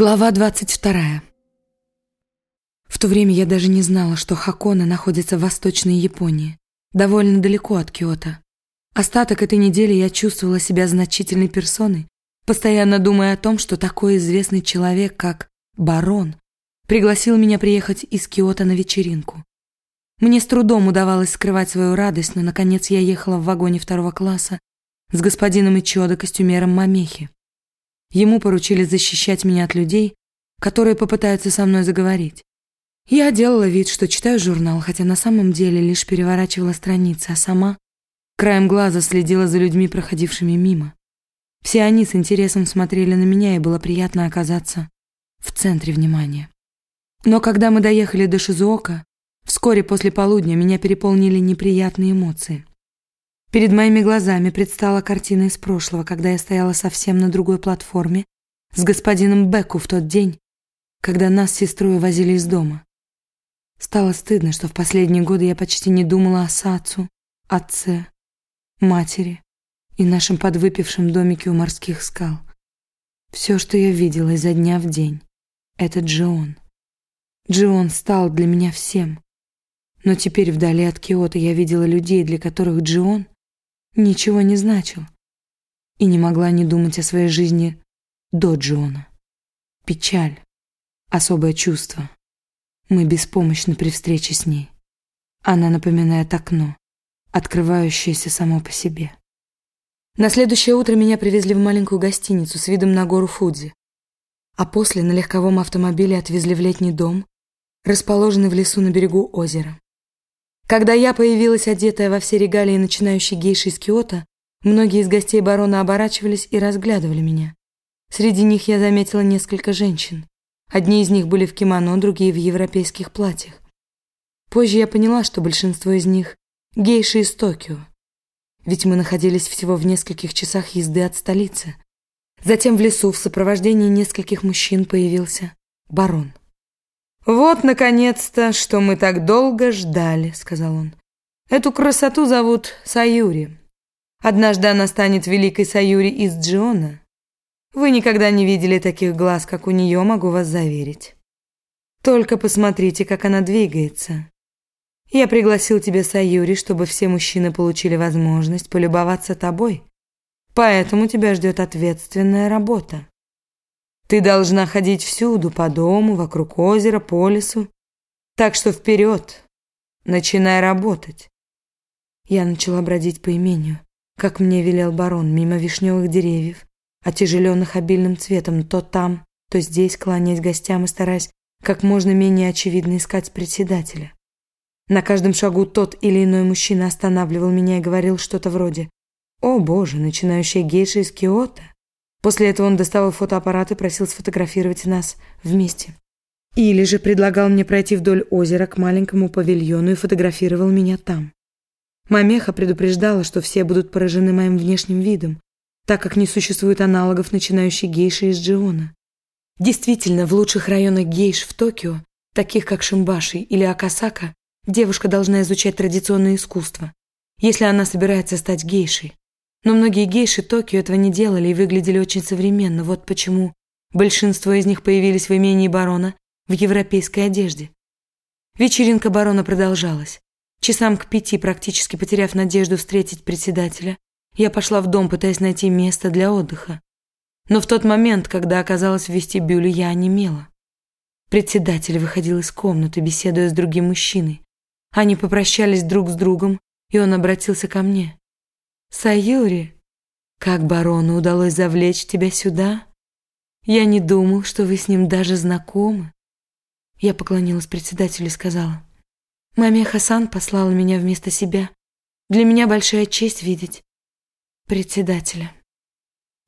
Глава 22. В то время я даже не знала, что Хакона находится в Восточной Японии, довольно далеко от Киото. Остаток этой недели я чувствовала себя значительной персоной, постоянно думая о том, что такой известный человек, как барон, пригласил меня приехать из Киото на вечеринку. Мне с трудом удавалось скрывать свою радость, но, наконец, я ехала в вагоне второго класса с господином Ичодо, костюмером Мамехи. Ему поручили защищать меня от людей, которые попытаются со мной заговорить. Я делала вид, что читаю журнал, хотя на самом деле лишь переворачивала страницы, а сама краем глаза следила за людьми, проходившими мимо. Все они с интересом смотрели на меня, и было приятно оказаться в центре внимания. Но когда мы доехали до Шизуока, вскоре после полудня меня переполнили неприятные эмоции. Перед моими глазами предстала картина из прошлого, когда я стояла совсем на другой платформе с господином Беку в тот день, когда нас с сестрой возили из дома. Стало стыдно, что в последние годы я почти не думала о Сацу, отце, матери и нашем подвыпившем домике у морских скал. Все, что я видела изо дня в день, это Джион. Джион стал для меня всем. Но теперь вдали от Киота я видела людей, для которых Джион ничего не значил. И не могла не думать о своей жизни до Джона. Печаль, особое чувство. Мы беспомощны при встрече с ней. Она напоминает окно, открывающееся само по себе. На следующее утро меня привезли в маленькую гостиницу с видом на гору Фудзи, а после на легковом автомобиле отвезли в летний дом, расположенный в лесу на берегу озера. Когда я появилась одетая во все регалии начинающей гейши из Киота, многие из гостей барона оборачивались и разглядывали меня. Среди них я заметила несколько женщин. Одни из них были в кимоно, другие в европейских платьях. Позже я поняла, что большинство из них – гейши из Токио. Ведь мы находились всего в нескольких часах езды от столицы. Затем в лесу в сопровождении нескольких мужчин появился барон. «Вот, наконец-то, что мы так долго ждали», — сказал он. «Эту красоту зовут Саюри. Однажды она станет великой Саюри из Джиона. Вы никогда не видели таких глаз, как у нее, могу вас заверить. Только посмотрите, как она двигается. Я пригласил тебя, Саюри, чтобы все мужчины получили возможность полюбоваться тобой. Поэтому тебя ждет ответственная работа. Ты должна ходить всюду, по дому, вокруг озера, по лесу. Так что вперед, начинай работать. Я начала бродить по имению, как мне велел барон, мимо вишневых деревьев, отяжеленных обильным цветом, то там, то здесь, кланяясь гостям и стараясь как можно менее очевидно искать председателя. На каждом шагу тот или иной мужчина останавливал меня и говорил что-то вроде «О, боже, начинающая гейша из Киота!» После этого он доставал фотоаппарат и просил сфотографировать нас вместе. Или же предлагал мне пройти вдоль озера к маленькому павильону и фотографировал меня там. Мамеха предупреждала, что все будут поражены моим внешним видом, так как не существует аналогов начинающей гейши из Джиона. Действительно, в лучших районах гейш в Токио, таких как Шимбаши или Акасака, девушка должна изучать традиционное искусство, если она собирается стать гейшей. Но многие гейши Токио этого не делали и выглядели очень современно. Вот почему большинство из них появились в имении барона в европейской одежде. Вечеринка барона продолжалась. Часам к пяти, практически потеряв надежду встретить председателя, я пошла в дом, пытаясь найти место для отдыха. Но в тот момент, когда оказалась в вестибюле, я онемела. Председатель выходил из комнаты, беседуя с другим мужчиной. Они попрощались друг с другом, и он обратился ко мне. Саюри, как барону удалось завлечь тебя сюда? Я не думал, что вы с ним даже знакомы. Я поклонилась председателю и сказала. Маме Хасан послала меня вместо себя. Для меня большая честь видеть председателя.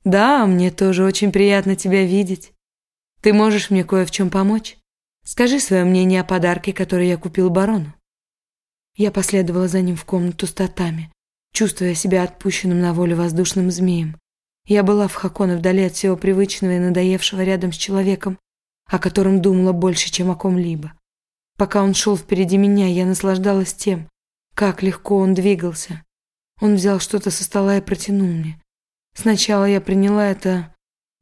Да, мне тоже очень приятно тебя видеть. Ты можешь мне кое в чем помочь? Скажи свое мнение о подарке, который я купил барону. Я последовала за ним в комнату с татами чувствуя себя отпущенным на волю воздушным змеем. Я была в Хаконе вдали от всего привычного и надоевшего рядом с человеком, о котором думала больше, чем о ком-либо. Пока он шел впереди меня, я наслаждалась тем, как легко он двигался. Он взял что-то со стола и протянул мне. Сначала я приняла это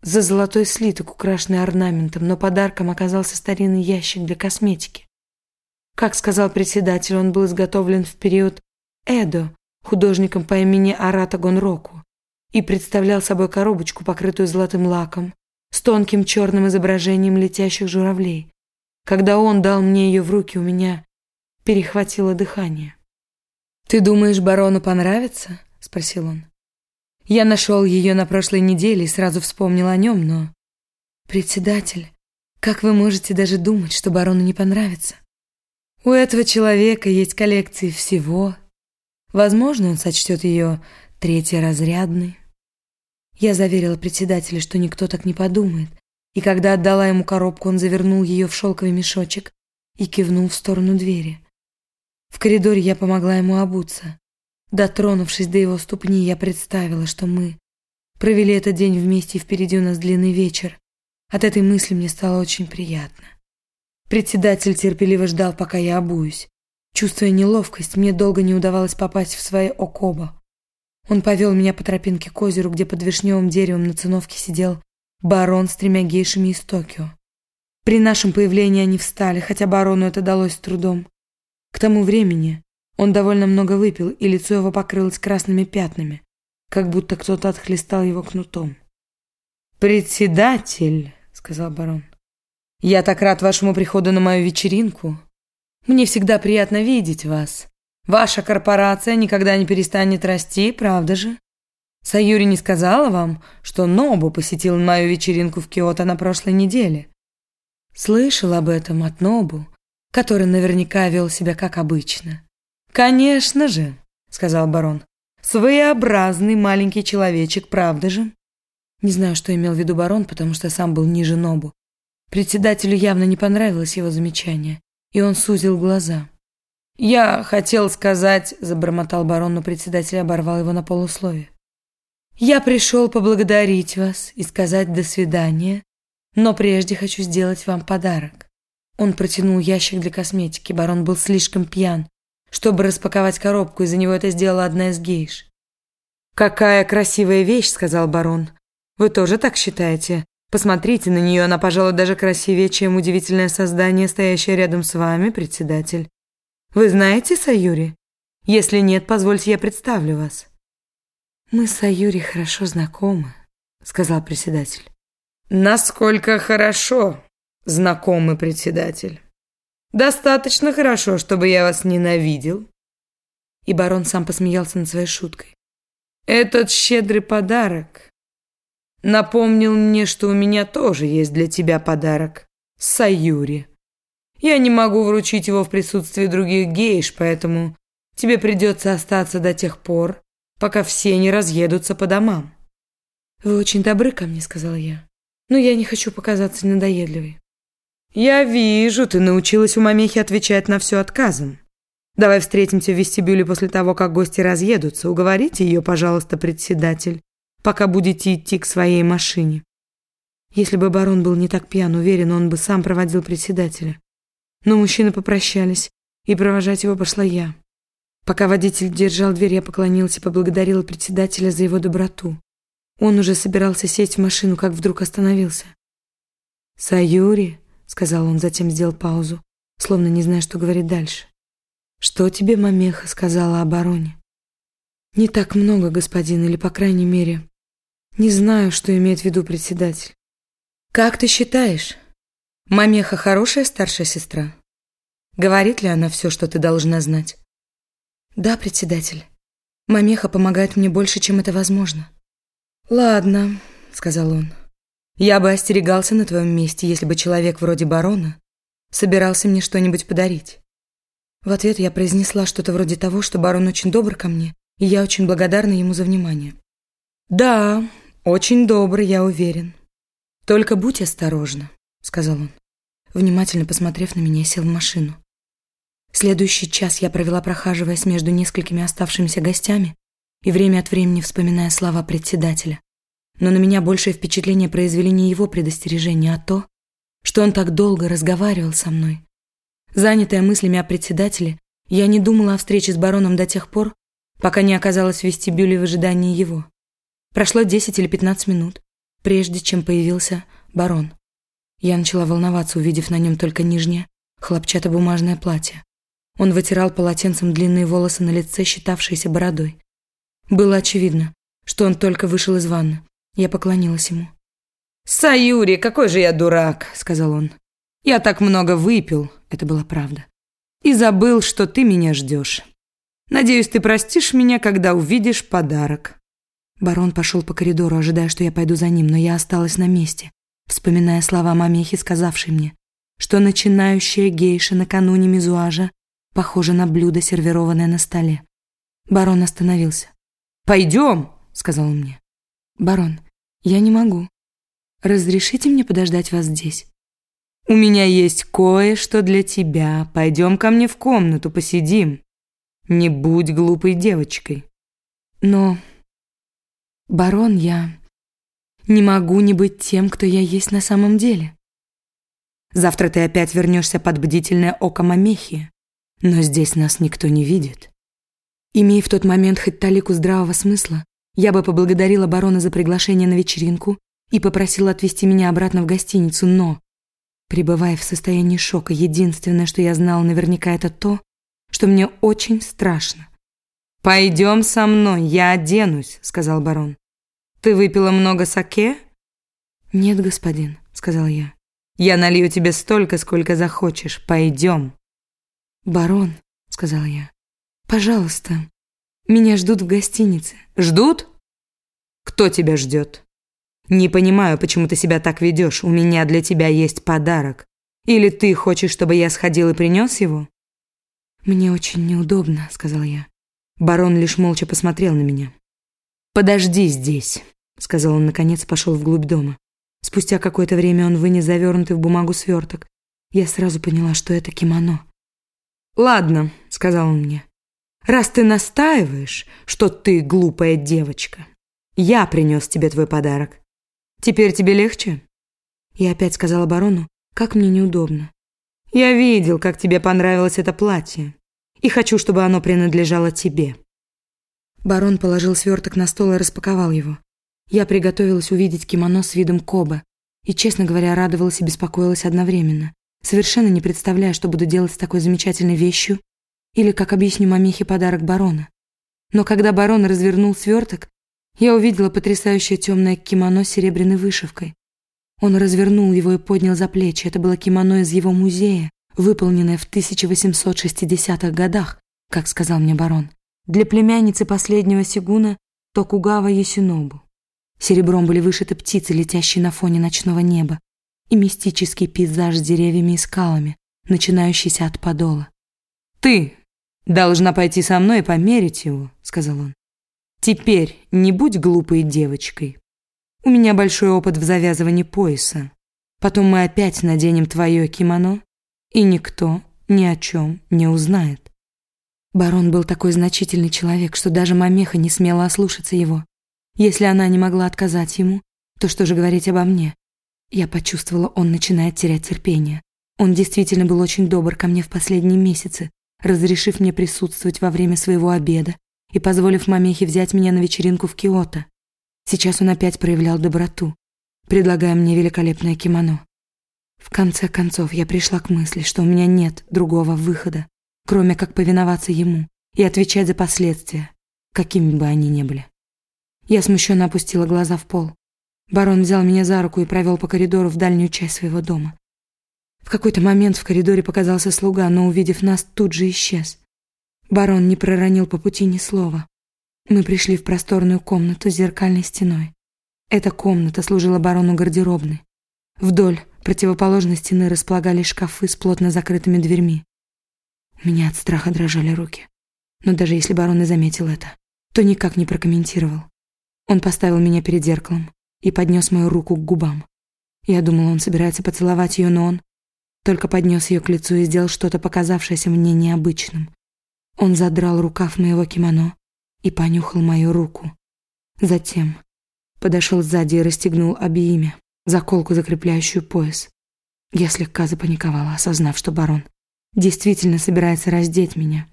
за золотой слиток, украшенный орнаментом, но подарком оказался старинный ящик для косметики. Как сказал председатель, он был изготовлен в период Эдо художником по имени Арата Гонроку и представлял собой коробочку, покрытую золотым лаком, с тонким черным изображением летящих журавлей. Когда он дал мне ее в руки, у меня перехватило дыхание. «Ты думаешь, барону понравится?» – спросил он. Я нашел ее на прошлой неделе и сразу вспомнил о нем, но... Председатель, как вы можете даже думать, что барону не понравится? У этого человека есть коллекции всего. Возможно, он сочтет ее третьеразрядной. Я заверила председателя, что никто так не подумает, и когда отдала ему коробку, он завернул ее в шелковый мешочек и кивнул в сторону двери. В коридоре я помогла ему обуться. Дотронувшись до его ступни, я представила, что мы провели этот день вместе, и впереди у нас длинный вечер. От этой мысли мне стало очень приятно. Председатель терпеливо ждал, пока я обуюсь. Чувствуя неловкость, мне долго не удавалось попасть в свои окоба. Он повел меня по тропинке к озеру, где под вишневым деревом на циновке сидел барон с тремя гейшами из Токио. При нашем появлении они встали, хотя барону это далось с трудом. К тому времени он довольно много выпил, и лицо его покрылось красными пятнами, как будто кто-то отхлестал его кнутом. «Председатель», — сказал барон, — «я так рад вашему приходу на мою вечеринку. Мне всегда приятно видеть вас. Ваша корпорация никогда не перестанет расти, правда же? Саюри не сказала вам, что Нобу посетил мою вечеринку в Киото на прошлой неделе?» Слышал об этом от Нобу, который наверняка вел себя как обычно. «Конечно же», — сказал барон. «Своеобразный маленький человечек, правда же?» Не знаю, что имел в виду барон, потому что сам был ниже Нобу. Председателю явно не понравилось его замечание, и он сузил глаза. «Я хотел сказать», — забормотал барон, но председатель оборвал его на полусловие. «Я пришел поблагодарить вас и сказать «до свидания», но прежде хочу сделать вам подарок». Он протянул ящик для косметики. Барон был слишком пьян, чтобы распаковать коробку, и за него это сделала одна из гейш. «Какая красивая вещь», — сказал барон. «Вы тоже так считаете? Посмотрите на нее, она, пожалуй, даже красивее, чем удивительное создание, стоящее рядом с вами, председатель. Вы знаете Саюри? Если нет, позвольте, я представлю вас». «Мы с Саюри хорошо знакомы», — сказал председатель. «Насколько хорошо?» знакомый председатель. Достаточно хорошо, чтобы я вас ненавидел. И барон сам посмеялся над своей шуткой. Этот щедрый подарок напомнил мне, что у меня тоже есть для тебя подарок. Саюри. Я не могу вручить его в присутствии других гейш, поэтому тебе придется остаться до тех пор, пока все не разъедутся по домам. «Вы очень добры ко мне», — сказала я. «Но я не хочу показаться надоедливой». «Я вижу, ты научилась у мамехи отвечать на все отказом. Давай встретимся в вестибюле после того, как гости разъедутся. Уговорите ее, пожалуйста, председатель, пока будете идти к своей машине». Если бы барон был не так пьян, уверен, он бы сам проводил председателя. Но мужчины попрощались, и провожать его пошла я. Пока водитель держал дверь, я поклонилась и поблагодарила председателя за его доброту. Он уже собирался сесть в машину, как вдруг остановился. «Саюри», сказал он, затем сделал паузу, словно не зная, что говорить дальше. Что тебе мамеха сказала о бароне? Не так много, господин, или по крайней мере, не знаю, что имеет в виду председатель. Как ты считаешь, мамеха хорошая старшая сестра? Говорит ли она все, что ты должна знать? Да, председатель. Мамеха помогает мне больше, чем это возможно. Ладно, сказал он. Я бы остерегался на твоем месте, если бы человек вроде барона собирался мне что-нибудь подарить. В ответ я произнесла что-то вроде того, что барон очень добр ко мне, и я очень благодарна ему за внимание. «Да, очень добрый, я уверен. Только будь осторожна», — сказал он. Внимательно посмотрев на меня, сел в машину. Следующий час я провела, прохаживаясь между несколькими оставшимися гостями и время от времени вспоминая слова председателя. Но на меня большее впечатление произвели не его предостережения, а то, что он так долго разговаривал со мной. Занятая мыслями о председателе, я не думала о встрече с бароном до тех пор, пока не оказалась в вестибюле в ожидании его. Прошло 10 или 15 минут, прежде чем появился барон. Я начала волноваться, увидев на нем только нижнее, хлопчатобумажное платье. Он вытирал полотенцем длинные волосы на лице, считавшиеся бородой. Было очевидно, что он только вышел из ванны. Я поклонилась ему. «Саюри, какой же я дурак!» – сказал он. «Я так много выпил, это была правда. И забыл, что ты меня ждешь. Надеюсь, ты простишь меня, когда увидишь подарок». Барон пошел по коридору, ожидая, что я пойду за ним, но я осталась на месте, вспоминая слова мамехи, сказавшей мне, что начинающая гейша накануне мизуажа похожа на блюдо, сервированное на столе. Барон остановился. «Пойдем», — сказал он мне. «Барон, я не могу. Разрешите мне подождать вас здесь?» «У меня есть кое-что для тебя. Пойдем ко мне в комнату, посидим. Не будь глупой девочкой». «Но «Барон, я не могу не быть тем, кто я есть на самом деле. Завтра ты опять вернешься под бдительное око Мамехи, но здесь нас никто не видит». Имея в тот момент хоть талику здравого смысла, я бы поблагодарила барона за приглашение на вечеринку и попросила отвезти меня обратно в гостиницу, но, пребывая в состоянии шока, единственное, что я знала наверняка, это то, что мне очень страшно. «Пойдем со мной, я оденусь», — сказал барон. «Ты выпила много саке?» «Нет, господин», — сказал я. «Я налью тебе столько, сколько захочешь. Пойдем». «Барон», — сказал я, — «пожалуйста, меня ждут в гостинице». «Ждут? Кто тебя ждет?» «Не понимаю, почему ты себя так ведешь. У меня для тебя есть подарок. Или ты хочешь, чтобы я сходил и принес его?» «Мне очень неудобно», — сказал я. Барон лишь молча посмотрел на меня. «Подожди здесь», — сказал он наконец, пошел вглубь дома. Спустя какое-то время он вынес завернутый в бумагу сверток. Я сразу поняла, что это кимоно. «Ладно», — сказал он мне, — «раз ты настаиваешь, что ты глупая девочка, я принес тебе твой подарок. Теперь тебе легче?» Я опять сказала барону, как мне неудобно. «Я видел, как тебе понравилось это платье и хочу, чтобы оно принадлежало тебе». Барон положил сверток на стол и распаковал его. Я приготовилась увидеть кимоно с видом Коба и, честно говоря, радовалась и беспокоилась одновременно, совершенно не представляя, что буду делать с такой замечательной вещью или как объясню мамихе подарок барона. Но когда барон развернул сверток, я увидела потрясающее темное кимоно с серебряной вышивкой. Он развернул его и поднял за плечи. Это было кимоно из его музея, выполненная в 1860-х годах, как сказал мне барон, для племянницы последнего сигуна Токугава Ясинобу. Серебром были вышиты птицы, летящие на фоне ночного неба, и мистический пейзаж с деревьями и скалами, начинающийся от подола. «Ты должна пойти со мной и померить его», — сказал он. «Теперь не будь глупой девочкой. У меня большой опыт в завязывании пояса. Потом мы опять наденем твое кимоно, и никто ни о чем не узнает. Барон был такой значительный человек, что даже мамеха не смела ослушаться его. Если она не могла отказать ему, то что же говорить обо мне? Я почувствовала, он начинает терять терпение. Он действительно был очень добр ко мне в последние месяцы, разрешив мне присутствовать во время своего обеда и позволив мамехе взять меня на вечеринку в Киото. Сейчас он опять проявлял доброту, предлагая мне великолепное кимоно. В конце концов, я пришла к мысли, что у меня нет другого выхода, кроме как повиноваться ему и отвечать за последствия, какими бы они ни были. Я смущенно опустила глаза в пол. Барон взял меня за руку и провел по коридору в дальнюю часть своего дома. В какой-то момент в коридоре показался слуга, но, увидев нас, тут же исчез. Барон не проронил по пути ни слова. Мы пришли в просторную комнату с зеркальной стеной. Эта комната служила барону гардеробной. Вдоль противоположной стены располагались шкафы с плотно закрытыми дверьми. Меня от страха дрожали руки. Но даже если барон и заметил это, то никак не прокомментировал. Он поставил меня перед зеркалом и поднес мою руку к губам. Я думала, он собирается поцеловать ее, но он только поднес ее к лицу и сделал что-то, показавшееся мне необычным. Он задрал рукав моего кимоно и понюхал мою руку. Затем подошел сзади и расстегнул обеими заколку, закрепляющую пояс. Я слегка запаниковала, осознав, что барон действительно собирается раздеть меня.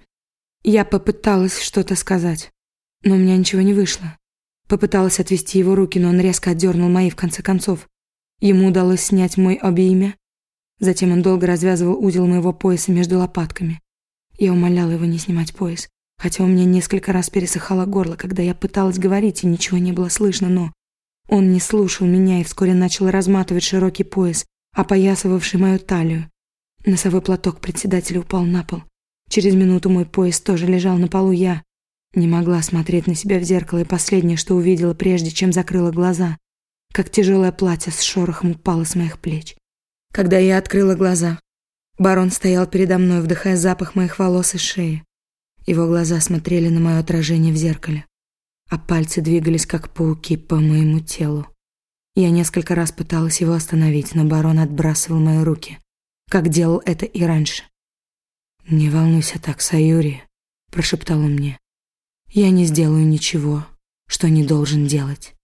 Я попыталась что-то сказать, но у меня ничего не вышло. Попыталась отвести его руки, но он резко отдернул мои в конце концов. Ему удалось снять мой обеимя. Затем он долго развязывал узел моего пояса между лопатками. Я умоляла его не снимать пояс, хотя у меня несколько раз пересыхало горло, когда я пыталась говорить, и ничего не было слышно, но он не слушал меня и вскоре начал разматывать широкий пояс, опоясывавший мою талию. Носовой платок председателя упал на пол. Через минуту мой пояс тоже лежал на полу. Я не могла смотреть на себя в зеркало, и последнее, что увидела, прежде чем закрыла глаза, как тяжелое платье с шорохом упало с моих плеч. Когда я открыла глаза, барон стоял передо мной, вдыхая запах моих волос и шеи. Его глаза смотрели на мое отражение в зеркале, а пальцы двигались, как пауки, по моему телу. Я несколько раз пыталась его остановить, но барон отбрасывал мои руки, как делал это и раньше. «Не волнуйся так, Саюри», — прошептал он мне. «Я не сделаю ничего, что не должен делать.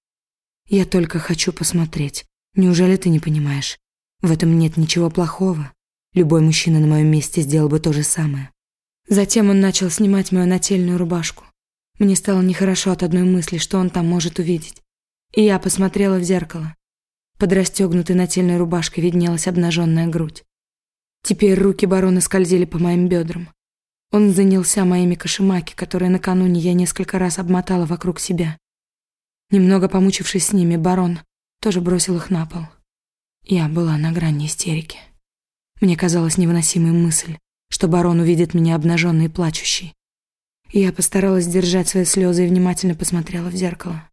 Я только хочу посмотреть. Неужели ты не понимаешь? В этом нет ничего плохого. Любой мужчина на моем месте сделал бы то же самое». Затем он начал снимать мою нательную рубашку. Мне стало нехорошо от одной мысли, что он там может увидеть. И я посмотрела в зеркало. Под расстегнутой нательной рубашкой виднелась обнаженная грудь. Теперь руки барона скользили по моим бедрам. Он занялся моими кошемаки, которые накануне я несколько раз обмотала вокруг себя. Немного помучившись с ними, барон тоже бросил их на пол. Я была на грани истерики. Мне казалась невыносимой мысль, что барон увидит меня обнаженной и плачущей. Я постаралась сдержать свои слезы и внимательно посмотрела в зеркало.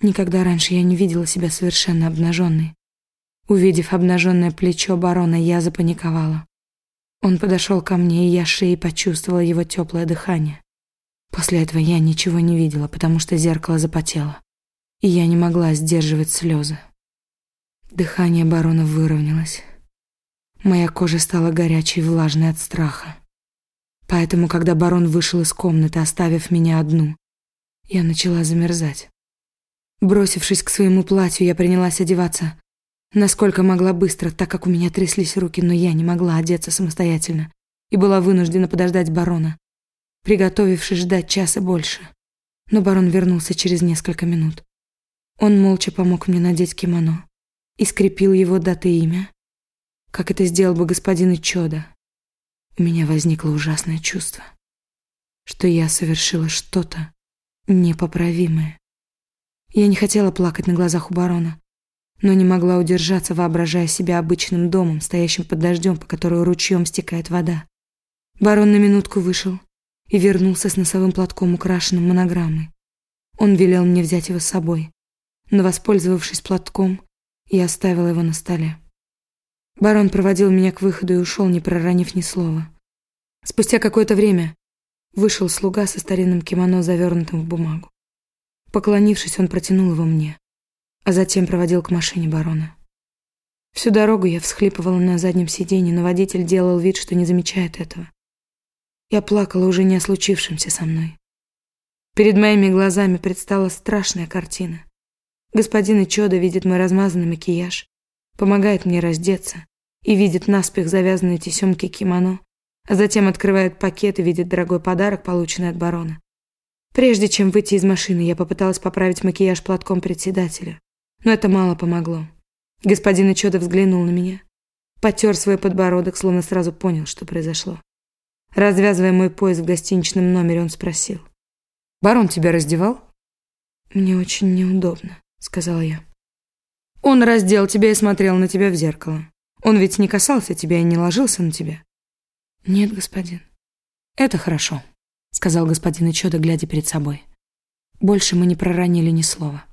Никогда раньше я не видела себя совершенно обнаженной. Увидев обнаженное плечо барона, я запаниковала. Он подошел ко мне, и я шеей почувствовала его теплое дыхание. После этого я ничего не видела, потому что зеркало запотело, и я не могла сдерживать слезы. Дыхание барона выровнялось. Моя кожа стала горячей и влажной от страха. Поэтому, когда барон вышел из комнаты, оставив меня одну, я начала замерзать. Бросившись к своему платью, я принялась одеваться. Насколько могла быстро, так как у меня тряслись руки, но я не могла одеться самостоятельно и была вынуждена подождать барона, приготовившись ждать часа больше. Но барон вернулся через несколько минут. Он молча помог мне надеть кимоно и скрепил его датой имя, как это сделал бы господин Ичода. У меня возникло ужасное чувство, что я совершила что-то непоправимое. Я не хотела плакать на глазах у барона, но не могла удержаться, воображая себя обычным домом, стоящим под дождем, по которому ручьем стекает вода. Барон на минутку вышел и вернулся с носовым платком, украшенным монограммой. Он велел мне взять его с собой, но, воспользовавшись платком, я оставила его на столе. Барон проводил меня к выходу и ушел, не проронив ни слова. Спустя какое-то время вышел слуга со старинным кимоно, завернутым в бумагу. Поклонившись, он протянул его мне, а затем проводил к машине барона. Всю дорогу я всхлипывала на заднем сиденье, но водитель делал вид, что не замечает этого. Я плакала уже не о случившемся со мной. Перед моими глазами предстала страшная картина. Господин Ичода видит мой размазанный макияж, помогает мне раздеться и видит наспех завязанные тесемки кимоно, а затем открывает пакет и видит дорогой подарок, полученный от барона. Прежде чем выйти из машины, я попыталась поправить макияж платком председателя, но это мало помогло. Господин Ичода взглянул на меня, потер свой подбородок, словно сразу понял, что произошло. Развязывая мой пояс в гостиничном номере, он спросил. «Барон тебя раздевал?» «Мне очень неудобно», — сказала я. «Он раздел тебя и смотрел на тебя в зеркало. Он ведь не касался тебя и не ложился на тебя?» «Нет, господин». «Это хорошо», сказал господин Ичода, глядя перед собой. Больше мы не проронили ни слова.